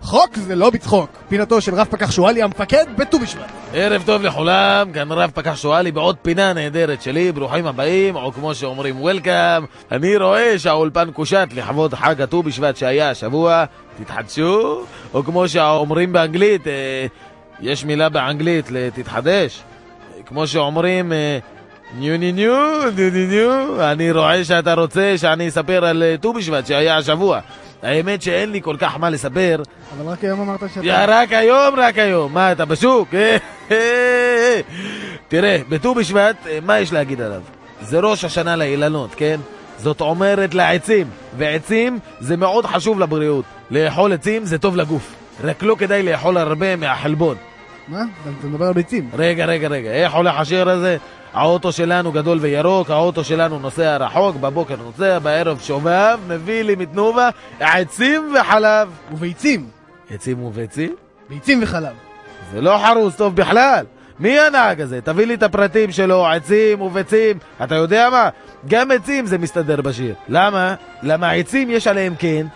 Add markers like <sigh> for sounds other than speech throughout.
חוק זה לא בצחוק. פינתו של רב פקח שואלי המפקד בט"ו בשבט. ערב טוב לכולם, כאן רב פקח שואלי בעוד פינה נהדרת שלי, ברוכים הבאים, או כמו שאומרים וולקאם. אני רואה שהאולפן קושט לכבוד חג הט"ו בשבט שהיה השבוע, תתחדשו, או כמו שאומרים באנגלית, אה, יש מילה באנגלית ל"תתחדש", כמו שאומרים... אה, ניו ניו ניו ניו ניו ניו אני רואה שאתה רוצה שאני אספר על אה, ט"ו בשבט שהיה השבוע האמת שאין לי כל כך מה לספר אבל רק היום אמרת שאתה... יא, רק היום, רק היום. מה, אתה בשוק? אה, אה, אה. תראה, בט"ו בשבט, מה יש להגיד עליו? זה ראש השנה לאילנות, כן? זאת אומרת לעצים, ועצים זה מאוד חשוב לבריאות. לאכול עצים זה טוב לגוף. רק לא כדאי לאכול הרבה מהחלבון. מה? אתה מדבר על ביצים. רגע, רגע, רגע, איך הולך השיר הזה? האוטו שלנו גדול וירוק, האוטו שלנו נוסע רחוק, בבוקר נוסע, בערב שובב, מביא לי מתנובה, עצים וחלב. וביצים. עצים וביצים? ביצים וחלב. זה לא חרוס טוב בכלל. מי הנהג הזה? תביא לי את הפרטים שלו, עצים וביצים. אתה יודע מה? גם עצים זה מסתדר בשיר. למה? למה עצים יש עליהם קן,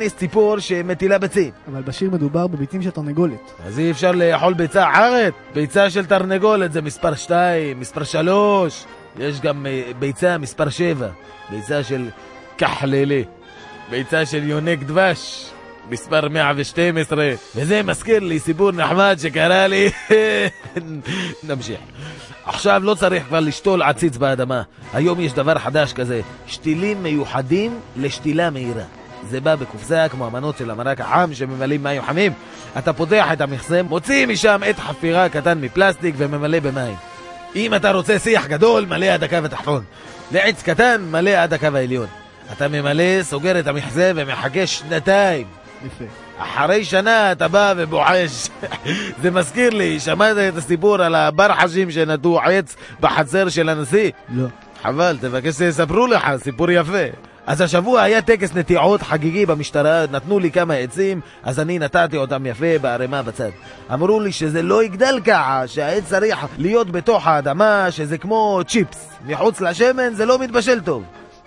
יש ציפור שמטילה ביצים. אבל בשיר מדובר בביצים של תרנגולת. אז אי אפשר לאכול ביצה אחרת. ביצה של תרנגולת זה מספר 2, מספר 3. יש גם אה, ביצה מספר 7. ביצה של כחללי. ביצה של יונק דבש. מספר 112. וזה מזכיר לי סיפור נחמד שקרה לי. <laughs> נמשיך. עכשיו לא צריך כבר לשתול עציץ באדמה. היום יש דבר חדש כזה, שתילים מיוחדים לשתילה מהירה. זה בא בקופסה כמו המנות של המרק החם שממלאים מים חמים. אתה פותח את המכסה, מוציא משם את חפירה קטן מפלסטיק וממלא במים. אם אתה רוצה שיח גדול, מלא עד הקו התחתון. לעץ קטן, מלא עד הקו העליון. אתה ממלא, סוגר את המכסה ומחכה שנתיים. יפה. אחרי שנה אתה בא ובוחש. <laughs> זה מזכיר לי, שמעת את הסיפור על הברחשים שנטעו עץ בחצר של הנשיא? לא. חבל, תבקש שיספרו לך, סיפור יפה. אז השבוע היה טקס נטיעות חגיגי במשטרה, נתנו לי כמה עצים, אז אני נתתי אותם יפה בערימה בצד. אמרו לי שזה לא יגדל ככה, שהעץ צריך להיות בתוך האדמה, שזה כמו צ'יפס. מחוץ לשמן זה לא מתבשל טוב.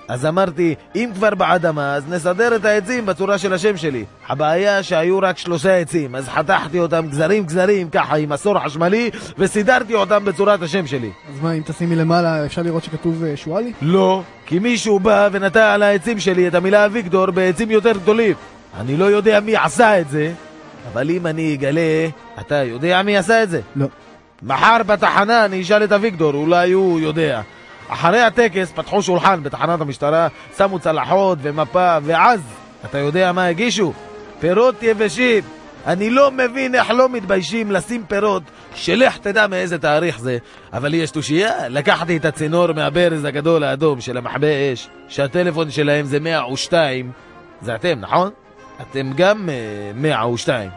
אז אמרתי, אם כבר באדמה, אז נסדר את העצים בצורה של השם שלי. הבעיה שהיו רק שלושה עצים, אז חתכתי אותם גזרים גזרים, ככה עם מסור חשמלי, וסידרתי אותם בצורת השם שלי. אז מה, אם תשימי למעלה אפשר לראות שכתוב אה, שואלי? לא, כי מישהו בא ונטע על העצים שלי את המילה אביגדור בעצים יותר גדולים. אני לא יודע מי עשה את זה, אבל אם אני אגלה, אתה יודע מי עשה את זה? לא. מחר בתחנה אני אשאל את אביגדור, אולי הוא יודע. אחרי הטקס פתחו שולחן בתחנת המשטרה, שמו צלחות ומפה, ואז, אתה יודע מה הגישו? פירות יבשים. אני לא מבין איך לא מתביישים לשים פירות, שלך תדע מאיזה תאריך זה. אבל לי יש תושייה, לקחתי את הצינור מהברז הגדול האדום של המחבה אש, שהטלפון שלהם זה 102, זה אתם, נכון? אתם גם אה, 102.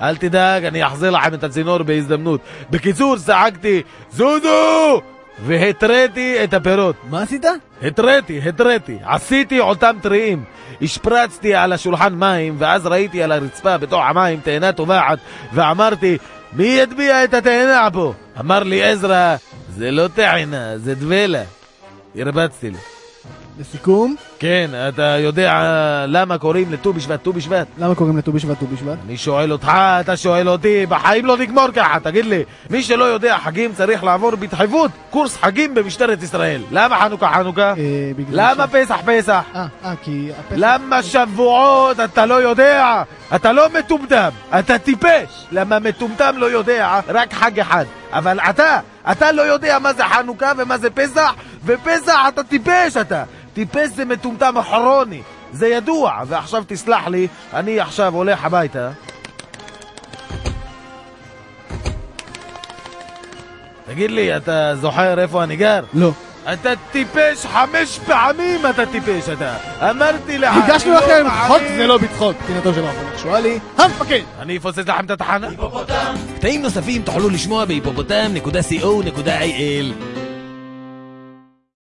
אל תדאג, אני אחזיר לכם את הצינור בהזדמנות. בקיצור, צעקתי, זוזו! והתריתי את הפירות. מה עשית? התריתי, התריתי. עשיתי אותם טריים. השפרצתי על השולחן מים, ואז ראיתי על הרצפה בתוך המים תאנה טובעת, ואמרתי, מי יטביע את התאנה פה? אמר לי עזרא, זה לא תאנה, זה דבלה. הרבצתי לי. לסיכום, כן, אתה יודע למה קוראים לט"ו בשבט ט"ו בשבט? למה קוראים לט"ו בשבט ט"ו בשבט? אני שואל אותך, אתה שואל אותי, בחיים לא נגמור ככה, תגיד לי, מי שלא יודע חגים צריך לעבור בדחיפות קורס חגים במשטרת ישראל. למה חנוכה חנוכה? אה, למה פסח פסח? אה, אה, כי הפסח... למה שבועות אתה לא יודע? אתה לא מטומטם, אתה טיפש. למה מטומטם לא יודע רק חג אחד. אבל אתה, אתה לא יודע מה זה חנוכה ומה זה פסח, ופסח אתה טיפש אתה. טיפש זה מטומטם כרוני, זה ידוע. ועכשיו תסלח לי, אני עכשיו הולך הביתה. תגיד לי, אתה זוכר איפה אני גר? לא. אתה טיפש חמש פעמים אתה טיפש אתה אמרתי לך הגשנו אני לא לכם מאמין. חוק זה לא בצחוק. פינתו של פקח שואלי המפקד. אני אפוצץ לכם את התחנה קטעים נוספים תוכלו לשמוע בהיפופוטם.co.il